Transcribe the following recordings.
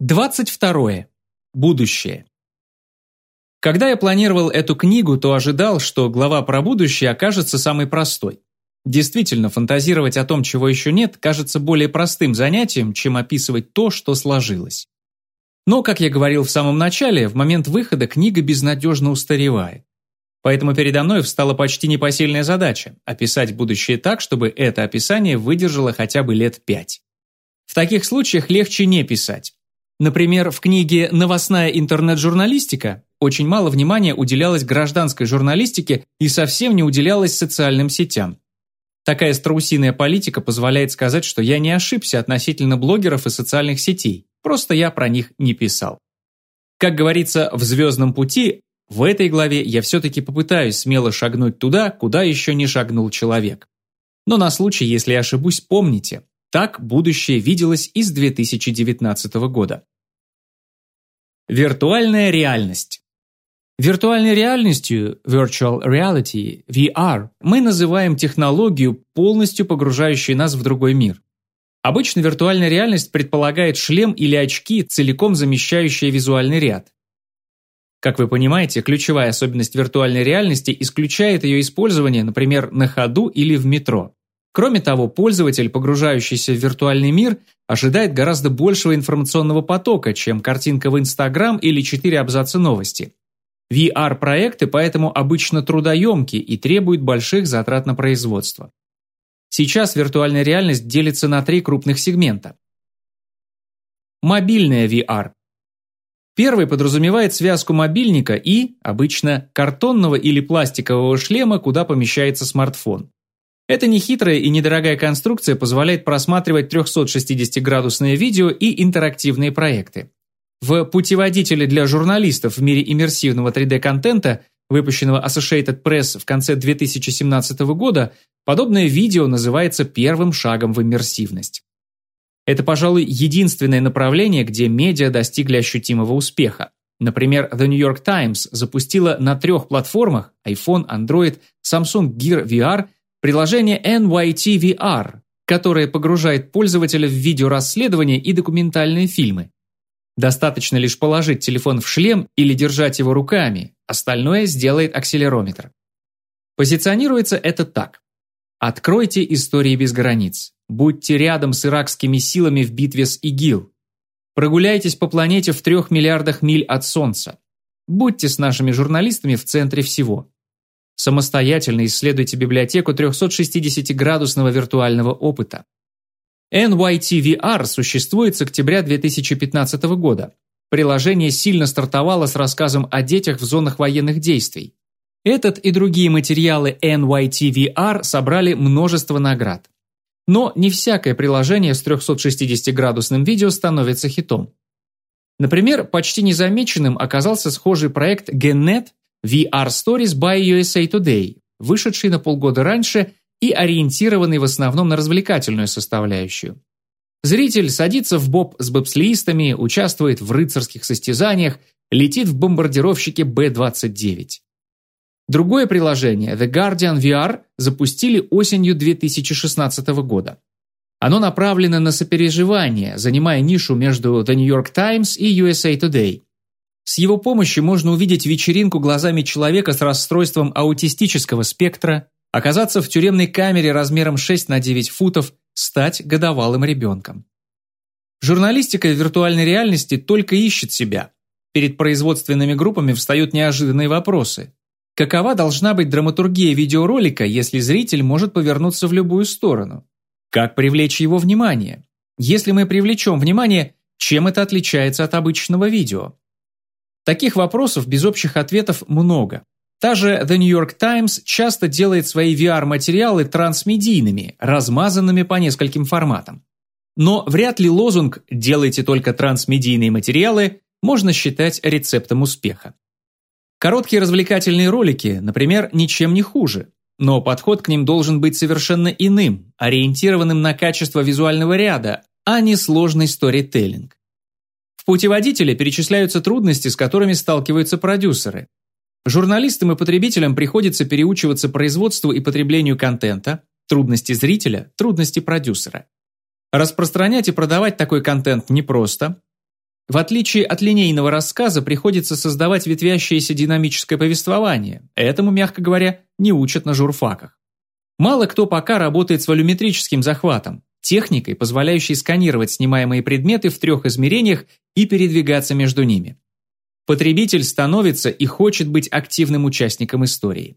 22. Будущее. Когда я планировал эту книгу, то ожидал, что глава про будущее окажется самой простой. Действительно, фантазировать о том, чего еще нет, кажется более простым занятием, чем описывать то, что сложилось. Но, как я говорил в самом начале, в момент выхода книга безнадежно устаревает. Поэтому передо мной встала почти непосильная задача – описать будущее так, чтобы это описание выдержало хотя бы лет пять. В таких случаях легче не писать. Например, в книге «Новостная интернет-журналистика» очень мало внимания уделялось гражданской журналистике и совсем не уделялось социальным сетям. Такая страусиная политика позволяет сказать, что я не ошибся относительно блогеров и социальных сетей, просто я про них не писал. Как говорится в «Звездном пути», в этой главе я все-таки попытаюсь смело шагнуть туда, куда еще не шагнул человек. Но на случай, если ошибусь, помните, так будущее виделось из 2019 года. Виртуальная реальность. Виртуальной реальностью, virtual reality, VR, мы называем технологию, полностью погружающую нас в другой мир. Обычно виртуальная реальность предполагает шлем или очки, целиком замещающие визуальный ряд. Как вы понимаете, ключевая особенность виртуальной реальности исключает ее использование, например, на ходу или в метро. Кроме того, пользователь, погружающийся в виртуальный мир, ожидает гораздо большего информационного потока, чем картинка в Instagram или четыре абзаца новости. VR-проекты поэтому обычно трудоемкие и требуют больших затрат на производство. Сейчас виртуальная реальность делится на три крупных сегмента. Мобильная VR. Первый подразумевает связку мобильника и, обычно, картонного или пластикового шлема, куда помещается смартфон. Эта нехитрая и недорогая конструкция позволяет просматривать 360-градусные видео и интерактивные проекты. В путеводителе для журналистов в мире иммерсивного 3D-контента, выпущенного Associated Press в конце 2017 года, подобное видео называется первым шагом в иммерсивность. Это, пожалуй, единственное направление, где медиа достигли ощутимого успеха. Например, The New York Times запустила на трех платформах iPhone, Android, Samsung Gear VR приложение NYT VR, которое погружает пользователя в видеорасследования и документальные фильмы. Достаточно лишь положить телефон в шлем или держать его руками, остальное сделает акселерометр. Позиционируется это так. Откройте истории без границ. Будьте рядом с иракскими силами в битве с ИГИЛ. Прогуляйтесь по планете в трех миллиардах миль от Солнца. Будьте с нашими журналистами в центре всего. Самостоятельно исследуйте библиотеку 360-градусного виртуального опыта. NYTVR существует с октября 2015 года. Приложение сильно стартовало с рассказом о детях в зонах военных действий. Этот и другие материалы NYTVR собрали множество наград. Но не всякое приложение с 360-градусным видео становится хитом. Например, почти незамеченным оказался схожий проект GenNet VR Stories by USA Today, вышедший на полгода раньше и ориентированный в основном на развлекательную составляющую. Зритель садится в боб с бобслеистами, участвует в рыцарских состязаниях, летит в бомбардировщике Б-29. Другое приложение, The Guardian VR, запустили осенью 2016 года. Оно направлено на сопереживание, занимая нишу между The New York Times и USA Today. С его помощью можно увидеть вечеринку глазами человека с расстройством аутистического спектра, оказаться в тюремной камере размером 6 на 9 футов, стать годовалым ребенком. Журналистика в виртуальной реальности только ищет себя. Перед производственными группами встают неожиданные вопросы. Какова должна быть драматургия видеоролика, если зритель может повернуться в любую сторону? Как привлечь его внимание? Если мы привлечем внимание, чем это отличается от обычного видео? Таких вопросов без общих ответов много. Та же The New York Times часто делает свои VR-материалы трансмедийными, размазанными по нескольким форматам. Но вряд ли лозунг «делайте только трансмедийные материалы» можно считать рецептом успеха. Короткие развлекательные ролики, например, ничем не хуже, но подход к ним должен быть совершенно иным, ориентированным на качество визуального ряда, а не сложный сторителлинг путеводителе перечисляются трудности, с которыми сталкиваются продюсеры. Журналистам и потребителям приходится переучиваться производству и потреблению контента, трудности зрителя, трудности продюсера. Распространять и продавать такой контент непросто. В отличие от линейного рассказа, приходится создавать ветвящееся динамическое повествование. Этому, мягко говоря, не учат на журфаках. Мало кто пока работает с волюметрическим захватом, техникой, позволяющей сканировать снимаемые предметы в трех измерениях и передвигаться между ними. Потребитель становится и хочет быть активным участником истории.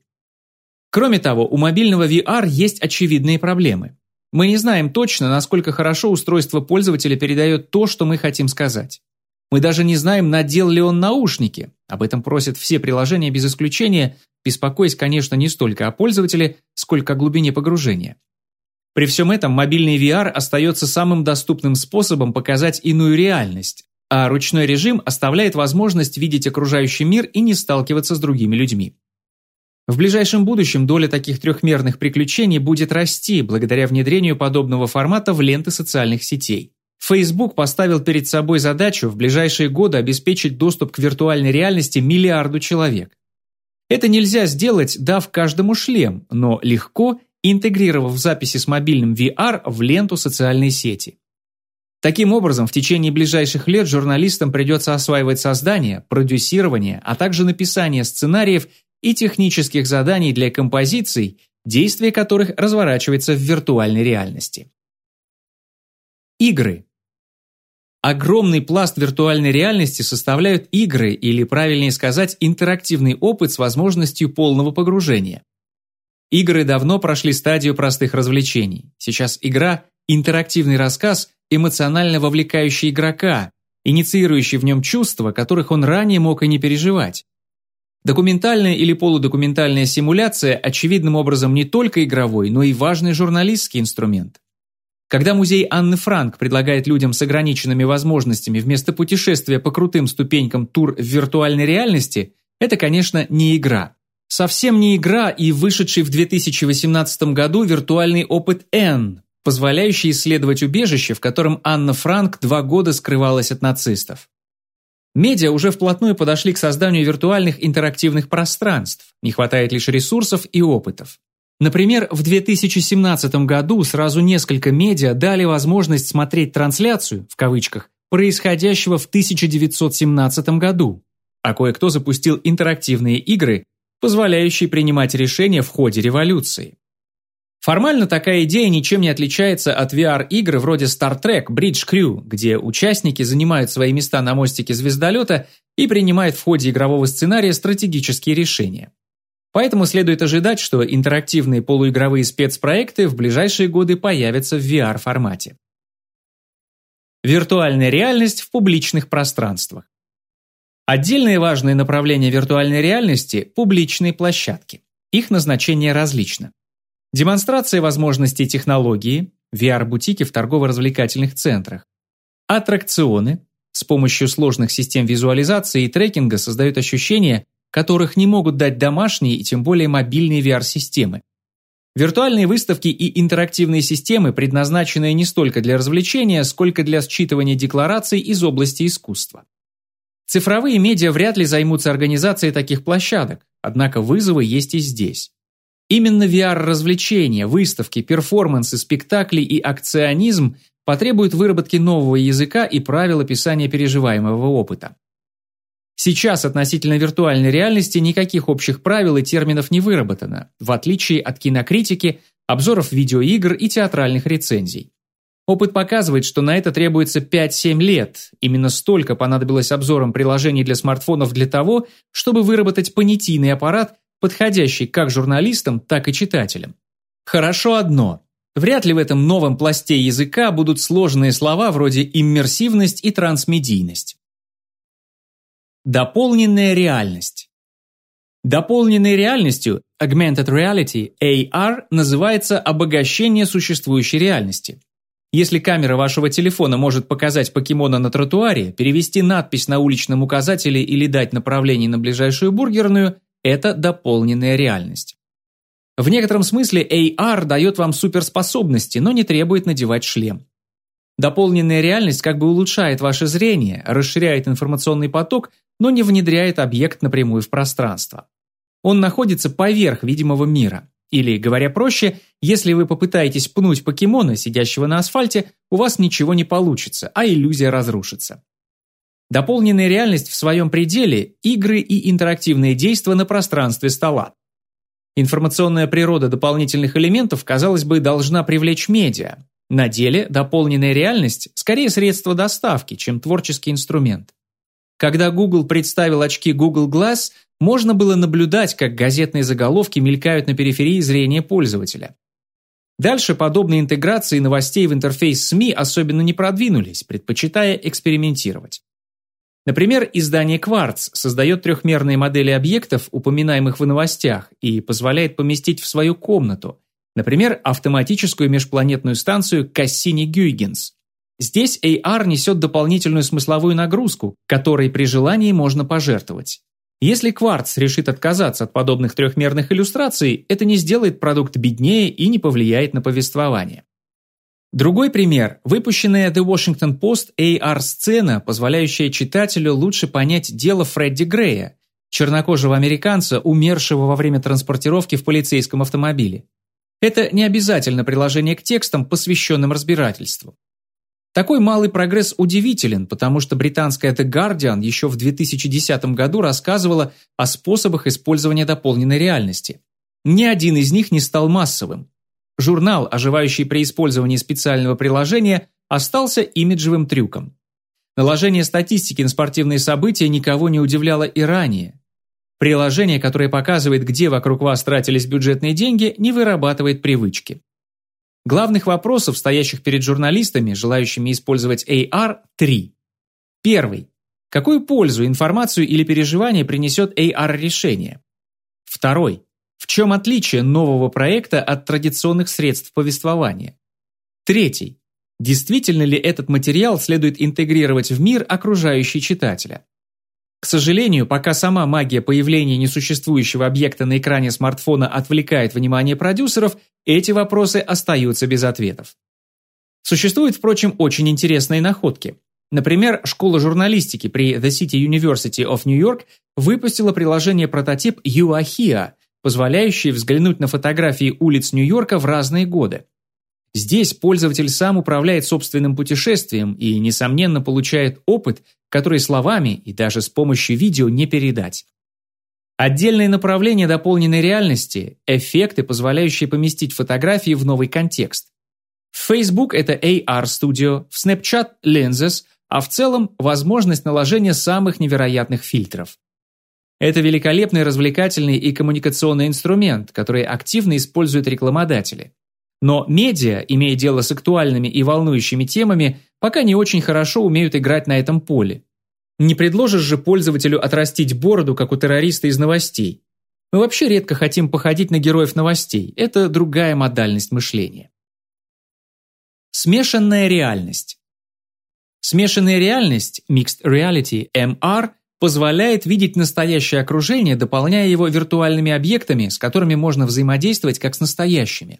Кроме того, у мобильного VR есть очевидные проблемы. Мы не знаем точно, насколько хорошо устройство пользователя передает то, что мы хотим сказать. Мы даже не знаем, надел ли он наушники. Об этом просят все приложения без исключения, беспокоясь, конечно, не столько о пользователе, сколько о глубине погружения. При всем этом мобильный VR остается самым доступным способом показать иную реальность, а ручной режим оставляет возможность видеть окружающий мир и не сталкиваться с другими людьми. В ближайшем будущем доля таких трехмерных приключений будет расти благодаря внедрению подобного формата в ленты социальных сетей. Facebook поставил перед собой задачу в ближайшие годы обеспечить доступ к виртуальной реальности миллиарду человек. Это нельзя сделать, дав каждому шлем, но легко интегрировав записи с мобильным VR в ленту социальной сети. Таким образом, в течение ближайших лет журналистам придется осваивать создание, продюсирование, а также написание сценариев и технических заданий для композиций, действие которых разворачивается в виртуальной реальности. Игры. Огромный пласт виртуальной реальности составляют игры, или, правильнее сказать, интерактивный опыт с возможностью полного погружения. Игры давно прошли стадию простых развлечений. Сейчас игра – интерактивный рассказ, эмоционально вовлекающий игрока, инициирующий в нем чувства, которых он ранее мог и не переживать. Документальная или полудокументальная симуляция очевидным образом не только игровой, но и важный журналистский инструмент. Когда музей Анны Франк предлагает людям с ограниченными возможностями вместо путешествия по крутым ступенькам тур в виртуальной реальности, это, конечно, не игра. Совсем не игра и вышедший в 2018 году виртуальный опыт N, позволяющий исследовать убежище, в котором Анна Франк два года скрывалась от нацистов. Медиа уже вплотную подошли к созданию виртуальных интерактивных пространств, не хватает лишь ресурсов и опытов. Например, в 2017 году сразу несколько медиа дали возможность смотреть трансляцию, в кавычках, происходящего в 1917 году, а кое-кто запустил интерактивные игры, позволяющие принимать решения в ходе революции. Формально такая идея ничем не отличается от VR-игр вроде Star Trek Bridge Crew, где участники занимают свои места на мостике звездолета и принимают в ходе игрового сценария стратегические решения. Поэтому следует ожидать, что интерактивные полуигровые спецпроекты в ближайшие годы появятся в VR-формате. Виртуальная реальность в публичных пространствах. Отдельное важное направление виртуальной реальности – публичные площадки. Их назначение различно. Демонстрация возможностей технологии, VR-бутики в торгово-развлекательных центрах. Аттракционы с помощью сложных систем визуализации и трекинга создают ощущение, которых не могут дать домашние и тем более мобильные VR-системы. Виртуальные выставки и интерактивные системы, предназначенные не столько для развлечения, сколько для считывания деклараций из области искусства. Цифровые медиа вряд ли займутся организацией таких площадок, однако вызовы есть и здесь. Именно VR-развлечения, выставки, перформансы, спектакли и акционизм потребуют выработки нового языка и правил описания переживаемого опыта. Сейчас относительно виртуальной реальности никаких общих правил и терминов не выработано, в отличие от кинокритики, обзоров видеоигр и театральных рецензий. Опыт показывает, что на это требуется 5-7 лет. Именно столько понадобилось обзорам приложений для смартфонов для того, чтобы выработать понятийный аппарат, подходящий как журналистам, так и читателям. Хорошо одно. Вряд ли в этом новом пласте языка будут сложные слова вроде иммерсивность и трансмедийность. Дополненная реальность. Дополненной реальностью, augmented reality, AR, называется обогащение существующей реальности. Если камера вашего телефона может показать покемона на тротуаре, перевести надпись на уличном указателе или дать направление на ближайшую бургерную, это дополненная реальность. В некотором смысле AR дает вам суперспособности, но не требует надевать шлем. Дополненная реальность как бы улучшает ваше зрение, расширяет информационный поток, но не внедряет объект напрямую в пространство. Он находится поверх видимого мира. Или, говоря проще, если вы попытаетесь пнуть покемона, сидящего на асфальте, у вас ничего не получится, а иллюзия разрушится. Дополненная реальность в своем пределе – игры и интерактивные действия на пространстве стола. Информационная природа дополнительных элементов, казалось бы, должна привлечь медиа. На деле дополненная реальность – скорее средство доставки, чем творческий инструмент. Когда Google представил очки Google Glass, можно было наблюдать, как газетные заголовки мелькают на периферии зрения пользователя. Дальше подобные интеграции новостей в интерфейс СМИ особенно не продвинулись, предпочитая экспериментировать. Например, издание Quartz создает трехмерные модели объектов, упоминаемых в новостях, и позволяет поместить в свою комнату, например, автоматическую межпланетную станцию Кассини-Гюйгенс. Здесь AR несет дополнительную смысловую нагрузку, которой при желании можно пожертвовать. Если Quartz решит отказаться от подобных трехмерных иллюстраций, это не сделает продукт беднее и не повлияет на повествование. Другой пример – выпущенная The Washington Post AR-сцена, позволяющая читателю лучше понять дело Фредди Грея, чернокожего американца, умершего во время транспортировки в полицейском автомобиле. Это не обязательно приложение к текстам, посвященным разбирательству. Такой малый прогресс удивителен, потому что британская The Guardian еще в 2010 году рассказывала о способах использования дополненной реальности. Ни один из них не стал массовым. Журнал, оживающий при использовании специального приложения, остался имиджевым трюком. Наложение статистики на спортивные события никого не удивляло и ранее. Приложение, которое показывает, где вокруг вас тратились бюджетные деньги, не вырабатывает привычки. Главных вопросов, стоящих перед журналистами, желающими использовать AR, три. Первый. Какую пользу, информацию или переживание принесет AR-решение? Второй. В чем отличие нового проекта от традиционных средств повествования? Третий. Действительно ли этот материал следует интегрировать в мир окружающий читателя? К сожалению, пока сама магия появления несуществующего объекта на экране смартфона отвлекает внимание продюсеров, эти вопросы остаются без ответов. Существуют, впрочем, очень интересные находки. Например, школа журналистики при The City University of New York выпустила приложение-прототип YouAhia, позволяющий взглянуть на фотографии улиц Нью-Йорка в разные годы. Здесь пользователь сам управляет собственным путешествием и, несомненно, получает опыт, который словами и даже с помощью видео не передать. Отдельное направление дополненной реальности – эффекты, позволяющие поместить фотографии в новый контекст. В Facebook это AR Studio, в Snapchat – Lenses, а в целом – возможность наложения самых невероятных фильтров. Это великолепный развлекательный и коммуникационный инструмент, который активно используют рекламодатели. Но медиа, имея дело с актуальными и волнующими темами, пока не очень хорошо умеют играть на этом поле. Не предложишь же пользователю отрастить бороду, как у террориста из новостей. Мы вообще редко хотим походить на героев новостей. Это другая модальность мышления. Смешанная реальность. Смешанная реальность, Mixed Reality, MR – позволяет видеть настоящее окружение, дополняя его виртуальными объектами, с которыми можно взаимодействовать как с настоящими.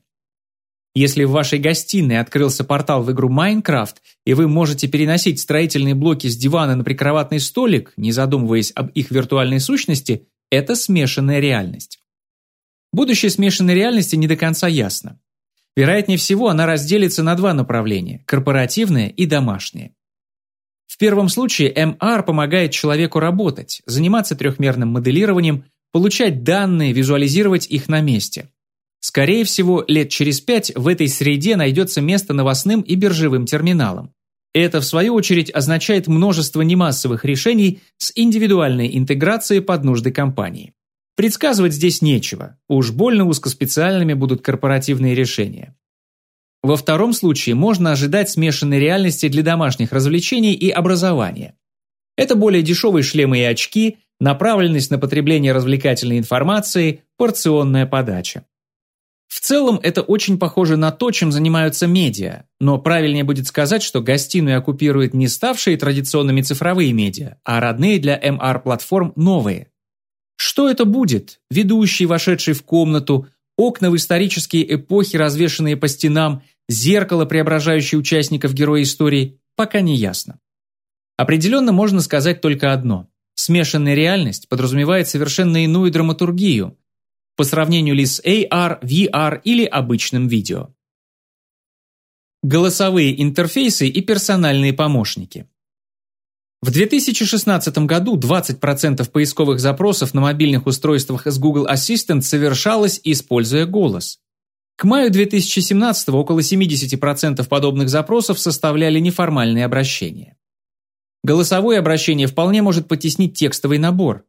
Если в вашей гостиной открылся портал в игру Minecraft, и вы можете переносить строительные блоки с дивана на прикроватный столик, не задумываясь об их виртуальной сущности, это смешанная реальность. Будущее смешанной реальности не до конца ясно. Вероятнее всего, она разделится на два направления – корпоративное и домашнее. В первом случае MR помогает человеку работать, заниматься трехмерным моделированием, получать данные, визуализировать их на месте. Скорее всего, лет через пять в этой среде найдется место новостным и биржевым терминалам. Это, в свою очередь, означает множество немассовых решений с индивидуальной интеграцией под нужды компании. Предсказывать здесь нечего, уж больно узкоспециальными будут корпоративные решения. Во втором случае можно ожидать смешанной реальности для домашних развлечений и образования. Это более дешевые шлемы и очки, направленность на потребление развлекательной информации, порционная подача. В целом это очень похоже на то, чем занимаются медиа, но правильнее будет сказать, что гостиную оккупируют не ставшие традиционными цифровые медиа, а родные для MR-платформ новые. Что это будет? Ведущий, вошедший в комнату, окна в исторические эпохи, развешанные по стенам, зеркало, преображающее участников героя истории, пока не ясно. Определенно можно сказать только одно. Смешанная реальность подразумевает совершенно иную драматургию, по сравнению ли с AR, VR или обычным видео. Голосовые интерфейсы и персональные помощники. В 2016 году 20% поисковых запросов на мобильных устройствах с Google Assistant совершалось, используя голос. К маю 2017 около 70% подобных запросов составляли неформальные обращения. Голосовое обращение вполне может потеснить текстовый набор.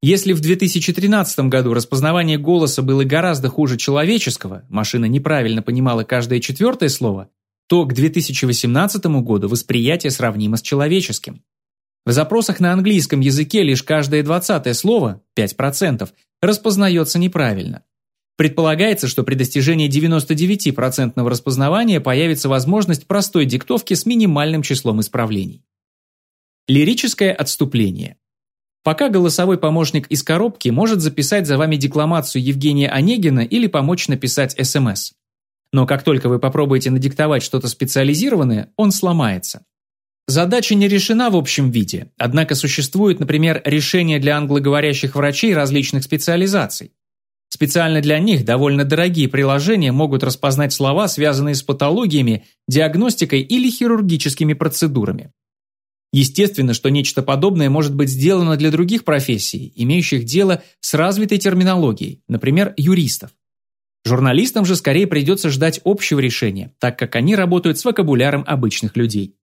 Если в 2013 году распознавание голоса было гораздо хуже человеческого, машина неправильно понимала каждое четвертое слово, то к 2018 году восприятие сравнимо с человеческим. В запросах на английском языке лишь каждое двадцатое слово, 5%, распознается неправильно. Предполагается, что при достижении 99% распознавания появится возможность простой диктовки с минимальным числом исправлений. Лирическое отступление. Пока голосовой помощник из коробки может записать за вами декламацию Евгения Онегина или помочь написать СМС. Но как только вы попробуете надиктовать что-то специализированное, он сломается. Задача не решена в общем виде, однако существует, например, решение для англоговорящих врачей различных специализаций. Специально для них довольно дорогие приложения могут распознать слова, связанные с патологиями, диагностикой или хирургическими процедурами. Естественно, что нечто подобное может быть сделано для других профессий, имеющих дело с развитой терминологией, например, юристов. Журналистам же скорее придется ждать общего решения, так как они работают с вокабуляром обычных людей.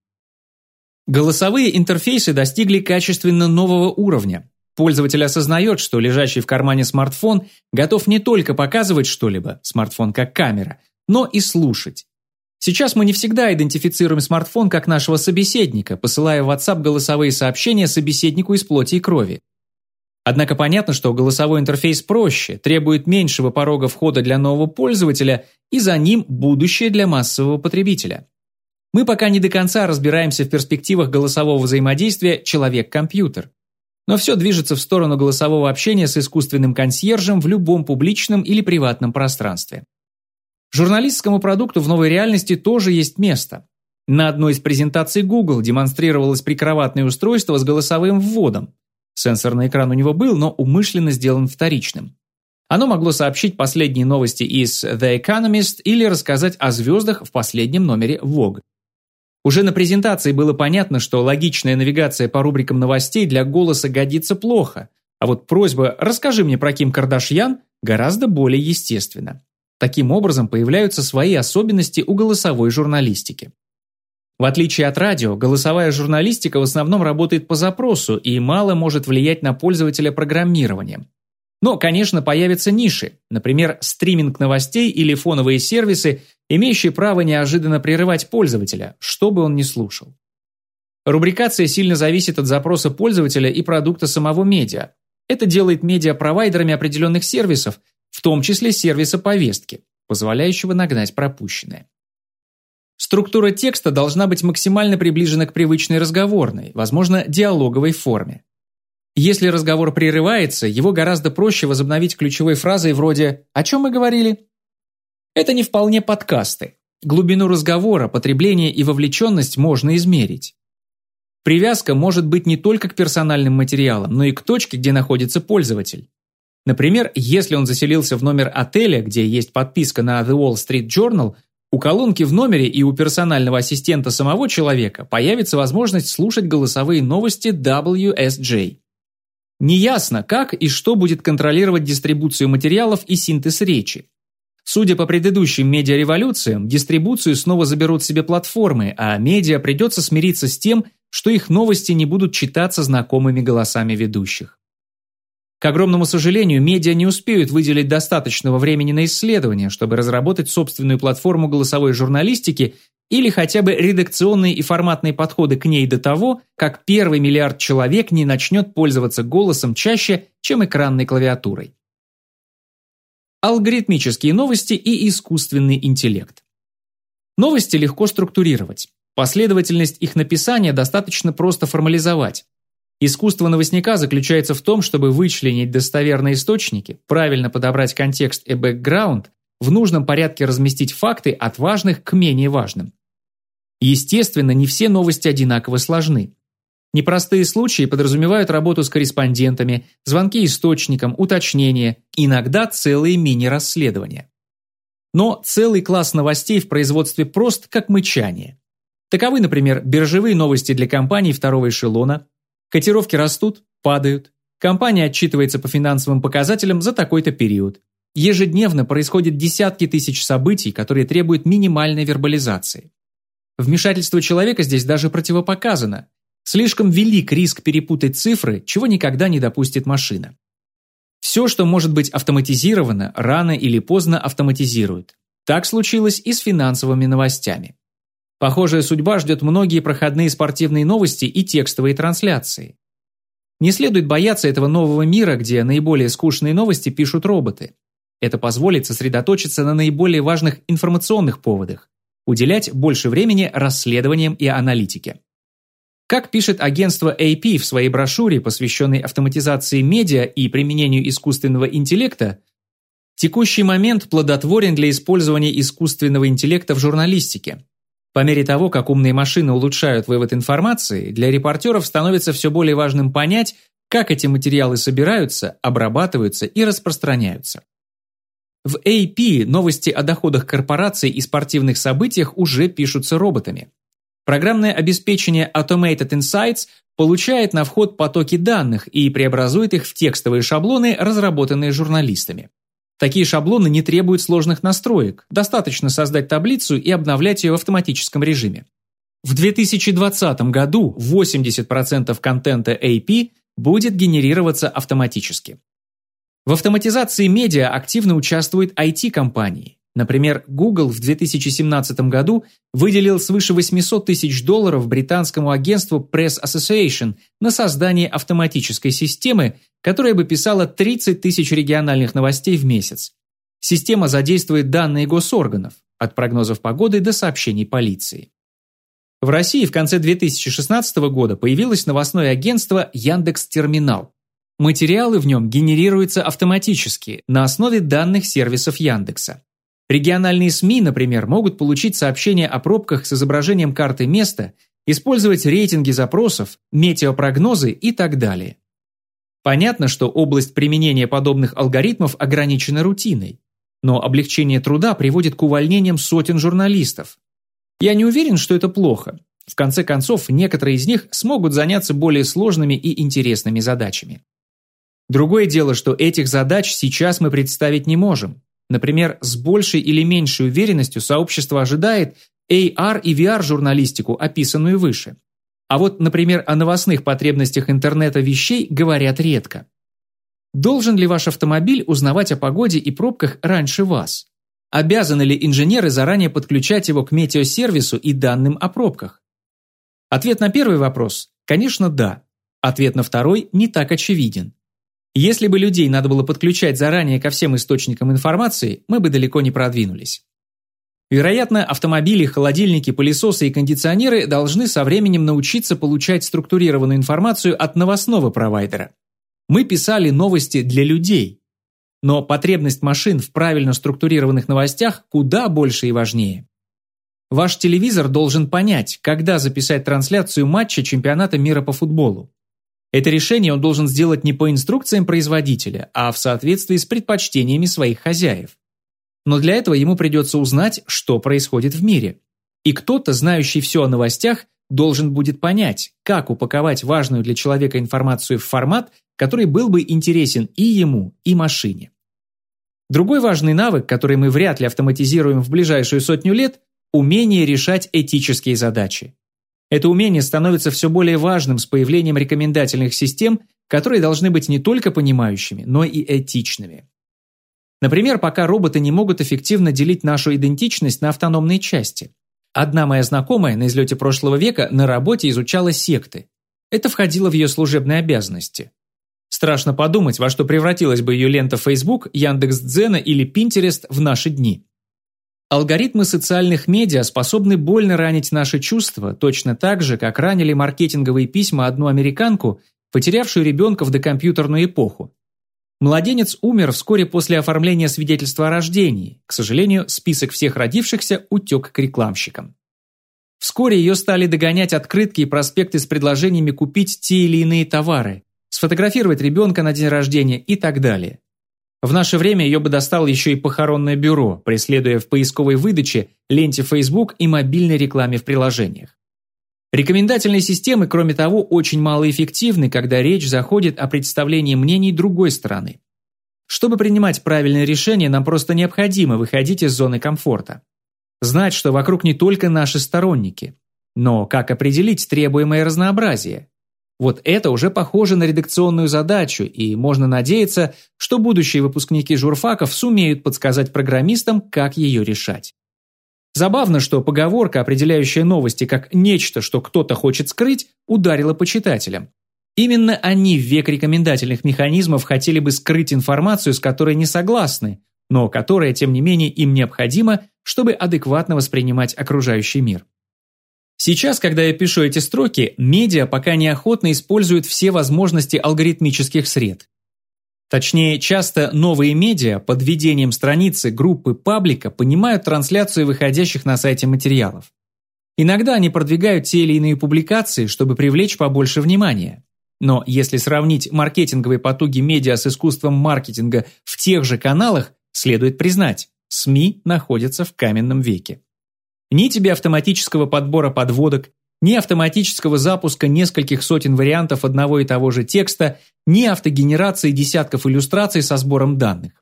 Голосовые интерфейсы достигли качественно нового уровня. Пользователь осознает, что лежащий в кармане смартфон готов не только показывать что-либо, смартфон как камера, но и слушать. Сейчас мы не всегда идентифицируем смартфон как нашего собеседника, посылая в WhatsApp голосовые сообщения собеседнику из плоти и крови. Однако понятно, что голосовой интерфейс проще, требует меньшего порога входа для нового пользователя и за ним будущее для массового потребителя. Мы пока не до конца разбираемся в перспективах голосового взаимодействия человек-компьютер. Но все движется в сторону голосового общения с искусственным консьержем в любом публичном или приватном пространстве. Журналистскому продукту в новой реальности тоже есть место. На одной из презентаций Google демонстрировалось прикроватное устройство с голосовым вводом. Сенсор на экран у него был, но умышленно сделан вторичным. Оно могло сообщить последние новости из The Economist или рассказать о звездах в последнем номере Vogue. Уже на презентации было понятно, что логичная навигация по рубрикам новостей для голоса годится плохо, а вот просьба «расскажи мне про Ким Кардашьян» гораздо более естественна. Таким образом появляются свои особенности у голосовой журналистики. В отличие от радио, голосовая журналистика в основном работает по запросу и мало может влиять на пользователя программированием. Но, конечно, появятся ниши, например, стриминг новостей или фоновые сервисы, имеющие право неожиданно прерывать пользователя, что бы он ни слушал. Рубрикация сильно зависит от запроса пользователя и продукта самого медиа. Это делает медиа-провайдерами определенных сервисов, в том числе сервиса повестки, позволяющего нагнать пропущенное. Структура текста должна быть максимально приближена к привычной разговорной, возможно, диалоговой форме. Если разговор прерывается, его гораздо проще возобновить ключевой фразой вроде «О чем мы говорили?». Это не вполне подкасты. Глубину разговора, потребление и вовлеченность можно измерить. Привязка может быть не только к персональным материалам, но и к точке, где находится пользователь. Например, если он заселился в номер отеля, где есть подписка на The Wall Street Journal, у колонки в номере и у персонального ассистента самого человека появится возможность слушать голосовые новости WSJ. Неясно, как и что будет контролировать дистрибуцию материалов и синтез речи. Судя по предыдущим медиареволюциям, дистрибуцию снова заберут себе платформы, а медиа придется смириться с тем, что их новости не будут читаться знакомыми голосами ведущих. К огромному сожалению, медиа не успеют выделить достаточного времени на исследование, чтобы разработать собственную платформу голосовой журналистики или хотя бы редакционные и форматные подходы к ней до того, как первый миллиард человек не начнет пользоваться голосом чаще, чем экранной клавиатурой. Алгоритмические новости и искусственный интеллект. Новости легко структурировать. Последовательность их написания достаточно просто формализовать. Искусство новостника заключается в том, чтобы вычленить достоверные источники, правильно подобрать контекст и бэкграунд, в нужном порядке разместить факты от важных к менее важным. Естественно, не все новости одинаково сложны. Непростые случаи подразумевают работу с корреспондентами, звонки источникам, уточнения, иногда целые мини-расследования. Но целый класс новостей в производстве прост, как мычание. Таковы, например, биржевые новости для компаний второго эшелона. Котировки растут, падают. Компания отчитывается по финансовым показателям за такой-то период. Ежедневно происходят десятки тысяч событий, которые требуют минимальной вербализации. Вмешательство человека здесь даже противопоказано. Слишком велик риск перепутать цифры, чего никогда не допустит машина. Все, что может быть автоматизировано, рано или поздно автоматизируют. Так случилось и с финансовыми новостями. Похожая судьба ждет многие проходные спортивные новости и текстовые трансляции. Не следует бояться этого нового мира, где наиболее скучные новости пишут роботы. Это позволит сосредоточиться на наиболее важных информационных поводах, уделять больше времени расследованиям и аналитике. Как пишет агентство AP в своей брошюре, посвященной автоматизации медиа и применению искусственного интеллекта, текущий момент плодотворен для использования искусственного интеллекта в журналистике. По мере того, как умные машины улучшают вывод информации, для репортеров становится все более важным понять, как эти материалы собираются, обрабатываются и распространяются. В AP новости о доходах корпораций и спортивных событиях уже пишутся роботами. Программное обеспечение Automated Insights получает на вход потоки данных и преобразует их в текстовые шаблоны, разработанные журналистами. Такие шаблоны не требуют сложных настроек, достаточно создать таблицу и обновлять ее в автоматическом режиме. В 2020 году 80% контента AP будет генерироваться автоматически. В автоматизации медиа активно участвуют IT-компании. Например, Google в 2017 году выделил свыше 800 тысяч долларов британскому агентству Press Association на создание автоматической системы, которая бы писала 30 тысяч региональных новостей в месяц. Система задействует данные госорганов, от прогнозов погоды до сообщений полиции. В России в конце 2016 года появилось новостное агентство Яндекс Терминал. Материалы в нем генерируются автоматически на основе данных сервисов Яндекса. Региональные СМИ, например, могут получить сообщения о пробках с изображением карты места, использовать рейтинги запросов, метеопрогнозы и так далее. Понятно, что область применения подобных алгоритмов ограничена рутиной, но облегчение труда приводит к увольнениям сотен журналистов. Я не уверен, что это плохо. В конце концов, некоторые из них смогут заняться более сложными и интересными задачами. Другое дело, что этих задач сейчас мы представить не можем. Например, с большей или меньшей уверенностью сообщество ожидает AR и VR-журналистику, описанную выше. А вот, например, о новостных потребностях интернета вещей говорят редко. Должен ли ваш автомобиль узнавать о погоде и пробках раньше вас? Обязаны ли инженеры заранее подключать его к метеосервису и данным о пробках? Ответ на первый вопрос – конечно, да. Ответ на второй не так очевиден. Если бы людей надо было подключать заранее ко всем источникам информации, мы бы далеко не продвинулись. Вероятно, автомобили, холодильники, пылесосы и кондиционеры должны со временем научиться получать структурированную информацию от новостного провайдера. Мы писали новости для людей. Но потребность машин в правильно структурированных новостях куда больше и важнее. Ваш телевизор должен понять, когда записать трансляцию матча чемпионата мира по футболу. Это решение он должен сделать не по инструкциям производителя, а в соответствии с предпочтениями своих хозяев. Но для этого ему придется узнать, что происходит в мире. И кто-то, знающий все о новостях, должен будет понять, как упаковать важную для человека информацию в формат, который был бы интересен и ему, и машине. Другой важный навык, который мы вряд ли автоматизируем в ближайшую сотню лет – умение решать этические задачи. Это умение становится все более важным с появлением рекомендательных систем, которые должны быть не только понимающими, но и этичными. Например, пока роботы не могут эффективно делить нашу идентичность на автономные части. Одна моя знакомая на излете прошлого века на работе изучала секты. Это входило в ее служебные обязанности. Страшно подумать, во что превратилась бы ее лента Facebook, Яндекс.Дзена или Pinterest в наши дни. Алгоритмы социальных медиа способны больно ранить наши чувства, точно так же, как ранили маркетинговые письма одну американку, потерявшую ребенка в докомпьютерную эпоху. Младенец умер вскоре после оформления свидетельства о рождении. К сожалению, список всех родившихся утек к рекламщикам. Вскоре ее стали догонять открытки и проспекты с предложениями купить те или иные товары, сфотографировать ребенка на день рождения и так далее. В наше время ее бы достало еще и похоронное бюро, преследуя в поисковой выдаче, ленте Facebook и мобильной рекламе в приложениях. Рекомендательные системы, кроме того, очень малоэффективны, когда речь заходит о представлении мнений другой стороны. Чтобы принимать правильные решения, нам просто необходимо выходить из зоны комфорта. Знать, что вокруг не только наши сторонники. Но как определить требуемое разнообразие? Вот это уже похоже на редакционную задачу, и можно надеяться, что будущие выпускники журфаков сумеют подсказать программистам, как ее решать. Забавно, что поговорка, определяющая новости как нечто, что кто-то хочет скрыть, ударила по читателям. Именно они в век рекомендательных механизмов хотели бы скрыть информацию, с которой не согласны, но которая, тем не менее, им необходима, чтобы адекватно воспринимать окружающий мир. Сейчас, когда я пишу эти строки, медиа пока неохотно используют все возможности алгоритмических сред. Точнее, часто новые медиа под введением страницы, группы, паблика понимают трансляцию выходящих на сайте материалов. Иногда они продвигают те или иные публикации, чтобы привлечь побольше внимания. Но если сравнить маркетинговые потуги медиа с искусством маркетинга в тех же каналах, следует признать, СМИ находятся в каменном веке. Ни тебе автоматического подбора подводок, ни автоматического запуска нескольких сотен вариантов одного и того же текста, ни автогенерации десятков иллюстраций со сбором данных.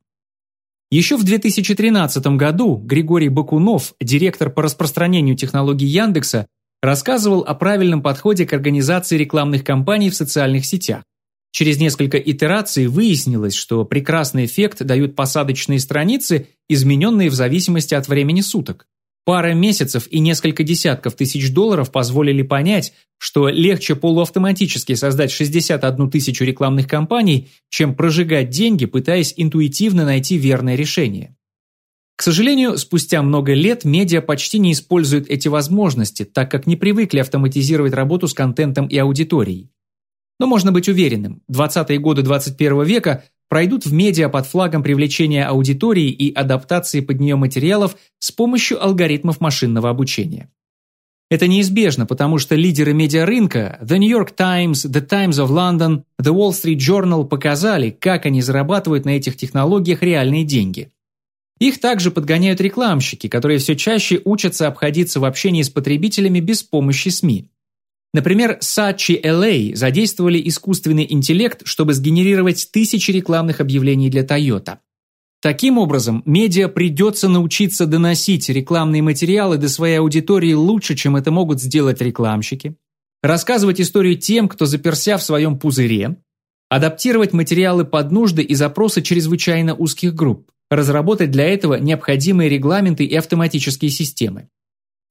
Еще в 2013 году Григорий Бакунов, директор по распространению технологий Яндекса, рассказывал о правильном подходе к организации рекламных кампаний в социальных сетях. Через несколько итераций выяснилось, что прекрасный эффект дают посадочные страницы, измененные в зависимости от времени суток. Пара месяцев и несколько десятков тысяч долларов позволили понять, что легче полуавтоматически создать 61 тысячу рекламных кампаний, чем прожигать деньги, пытаясь интуитивно найти верное решение. К сожалению, спустя много лет медиа почти не используют эти возможности, так как не привыкли автоматизировать работу с контентом и аудиторией. Но можно быть уверенным, 20-е годы 21 века пройдут в медиа под флагом привлечения аудитории и адаптации под нее материалов с помощью алгоритмов машинного обучения. Это неизбежно, потому что лидеры медиарынка The New York Times, The Times of London, The Wall Street Journal показали, как они зарабатывают на этих технологиях реальные деньги. Их также подгоняют рекламщики, которые все чаще учатся обходиться в общении с потребителями без помощи СМИ. Например, Saatchi LA задействовали искусственный интеллект, чтобы сгенерировать тысячи рекламных объявлений для Toyota. Таким образом, медиа придется научиться доносить рекламные материалы до своей аудитории лучше, чем это могут сделать рекламщики, рассказывать историю тем, кто заперся в своем пузыре, адаптировать материалы под нужды и запросы чрезвычайно узких групп, разработать для этого необходимые регламенты и автоматические системы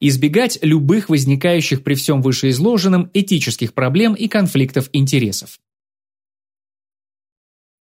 избегать любых возникающих при всем вышеизложенном этических проблем и конфликтов интересов.